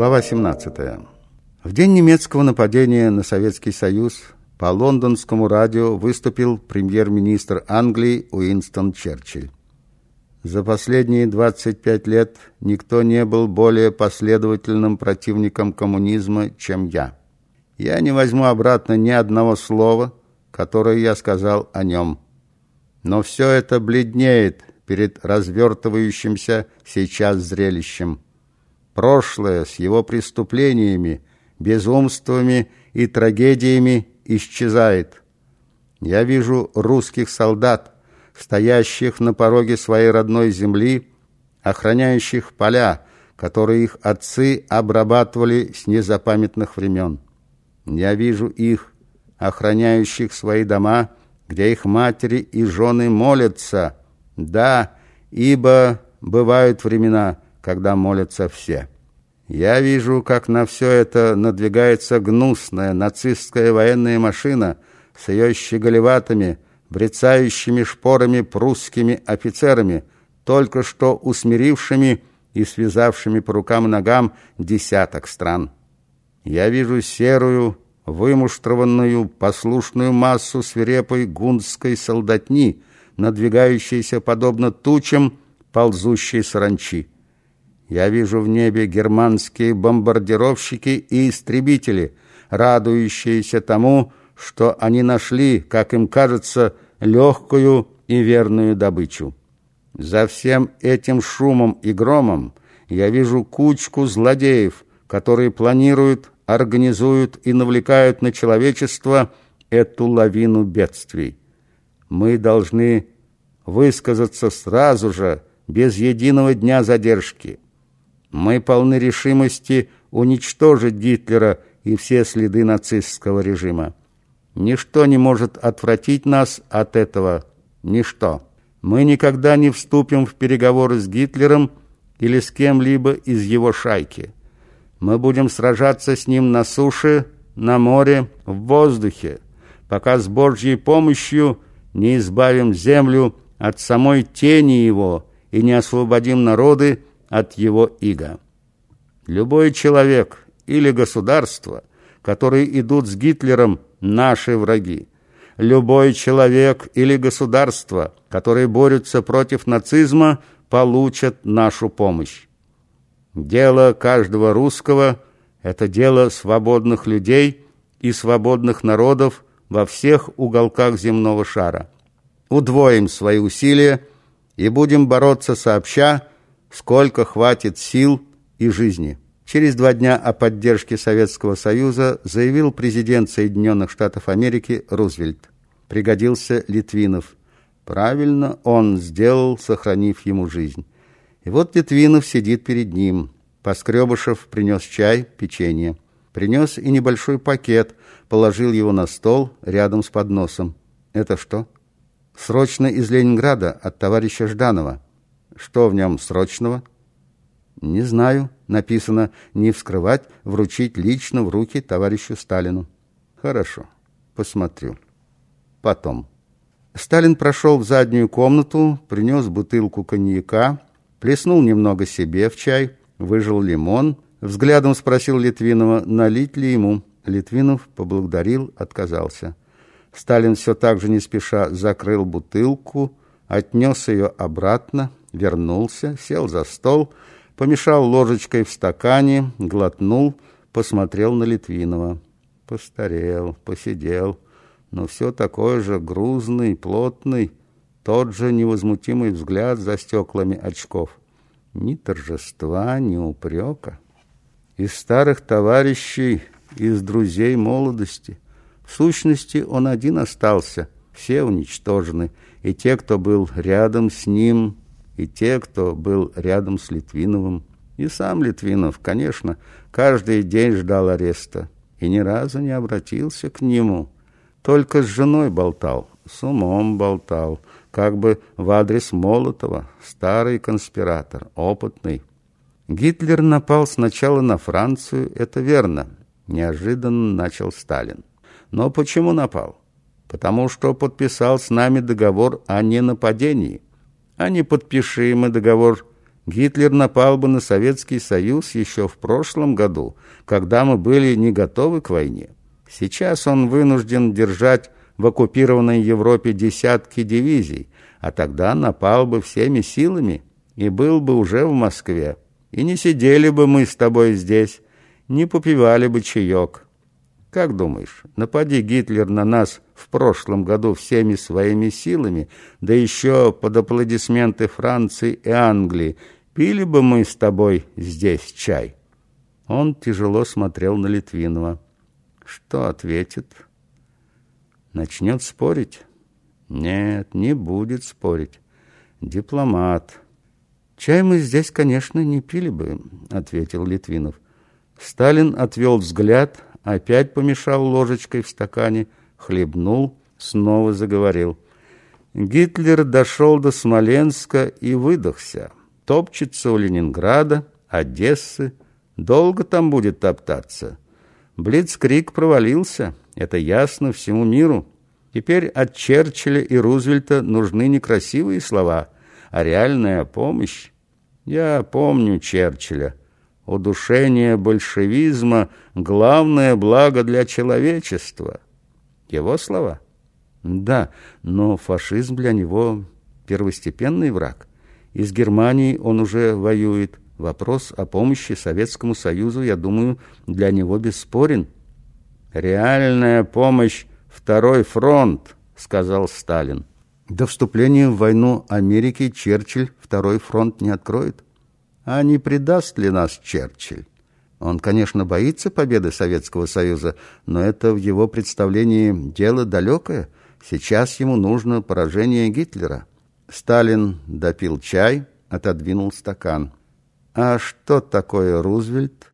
Глава 17. В день немецкого нападения на Советский Союз по лондонскому радио выступил премьер-министр Англии Уинстон Черчилль. За последние 25 лет никто не был более последовательным противником коммунизма, чем я. Я не возьму обратно ни одного слова, которое я сказал о нем. Но все это бледнеет перед развертывающимся сейчас зрелищем прошлое с его преступлениями, безумствами и трагедиями исчезает. Я вижу русских солдат, стоящих на пороге своей родной земли, охраняющих поля, которые их отцы обрабатывали с незапамятных времен. Я вижу их, охраняющих свои дома, где их матери и жены молятся. Да, ибо бывают времена – когда молятся все. Я вижу, как на все это надвигается гнусная нацистская военная машина с ее щеголеватыми, брецающими шпорами прусскими офицерами, только что усмирившими и связавшими по рукам и ногам десяток стран. Я вижу серую, вымуштрованную, послушную массу свирепой гундской солдатни, надвигающейся подобно тучам ползущей саранчи. Я вижу в небе германские бомбардировщики и истребители, радующиеся тому, что они нашли, как им кажется, легкую и верную добычу. За всем этим шумом и громом я вижу кучку злодеев, которые планируют, организуют и навлекают на человечество эту лавину бедствий. Мы должны высказаться сразу же, без единого дня задержки. Мы полны решимости уничтожить Гитлера и все следы нацистского режима. Ничто не может отвратить нас от этого. Ничто. Мы никогда не вступим в переговоры с Гитлером или с кем-либо из его шайки. Мы будем сражаться с ним на суше, на море, в воздухе, пока с Божьей помощью не избавим землю от самой тени его и не освободим народы, от его ига. Любой человек или государство, которые идут с Гитлером, наши враги. Любой человек или государство, которые борются против нацизма, получат нашу помощь. Дело каждого русского – это дело свободных людей и свободных народов во всех уголках земного шара. Удвоим свои усилия и будем бороться сообща сколько хватит сил и жизни. Через два дня о поддержке Советского Союза заявил президент Соединенных Штатов Америки Рузвельт. Пригодился Литвинов. Правильно он сделал, сохранив ему жизнь. И вот Литвинов сидит перед ним. Поскребышев принес чай, печенье. Принес и небольшой пакет, положил его на стол рядом с подносом. Это что? Срочно из Ленинграда от товарища Жданова. Что в нем срочного? Не знаю. Написано «не вскрывать, вручить лично в руки товарищу Сталину». Хорошо, посмотрю. Потом. Сталин прошел в заднюю комнату, принес бутылку коньяка, плеснул немного себе в чай, выжил лимон, взглядом спросил Литвинова, налить ли ему. Литвинов поблагодарил, отказался. Сталин все так же не спеша закрыл бутылку, отнес ее обратно, вернулся, сел за стол, помешал ложечкой в стакане, глотнул, посмотрел на Литвинова. Постарел, посидел, но все такой же грузный, плотный, тот же невозмутимый взгляд за стеклами очков. Ни торжества, ни упрека. Из старых товарищей, из друзей молодости. В сущности, он один остался, все уничтожены, и те, кто был рядом с ним, и те, кто был рядом с Литвиновым, и сам Литвинов, конечно, каждый день ждал ареста и ни разу не обратился к нему. Только с женой болтал, с умом болтал, как бы в адрес Молотова, старый конспиратор, опытный. Гитлер напал сначала на Францию, это верно, неожиданно начал Сталин. Но почему напал? Потому что подписал с нами договор о ненападении – а не подпиши мы договор, Гитлер напал бы на Советский Союз еще в прошлом году, когда мы были не готовы к войне. Сейчас он вынужден держать в оккупированной Европе десятки дивизий, а тогда напал бы всеми силами и был бы уже в Москве. И не сидели бы мы с тобой здесь, не попивали бы чаек. Как думаешь, напади Гитлер на нас в прошлом году всеми своими силами, да еще под аплодисменты Франции и Англии, пили бы мы с тобой здесь чай?» Он тяжело смотрел на Литвинова. Что ответит? Начнет спорить? Нет, не будет спорить. Дипломат. Чай мы здесь, конечно, не пили бы, ответил Литвинов. Сталин отвел взгляд, опять помешал ложечкой в стакане, хлебнул, снова заговорил. Гитлер дошел до Смоленска и выдохся. Топчется у Ленинграда, Одессы. Долго там будет топтаться. Блицкрик провалился, это ясно всему миру. Теперь от Черчилля и Рузвельта нужны не красивые слова, а реальная помощь. Я помню Черчилля удушение большевизма – главное благо для человечества. Его слова? Да, но фашизм для него первостепенный враг. Из Германии он уже воюет. Вопрос о помощи Советскому Союзу, я думаю, для него бесспорен. «Реальная помощь – второй фронт», – сказал Сталин. До вступления в войну Америки Черчилль второй фронт не откроет. А не предаст ли нас Черчилль? Он, конечно, боится победы Советского Союза, но это в его представлении дело далекое. Сейчас ему нужно поражение Гитлера. Сталин допил чай, отодвинул стакан. А что такое Рузвельт?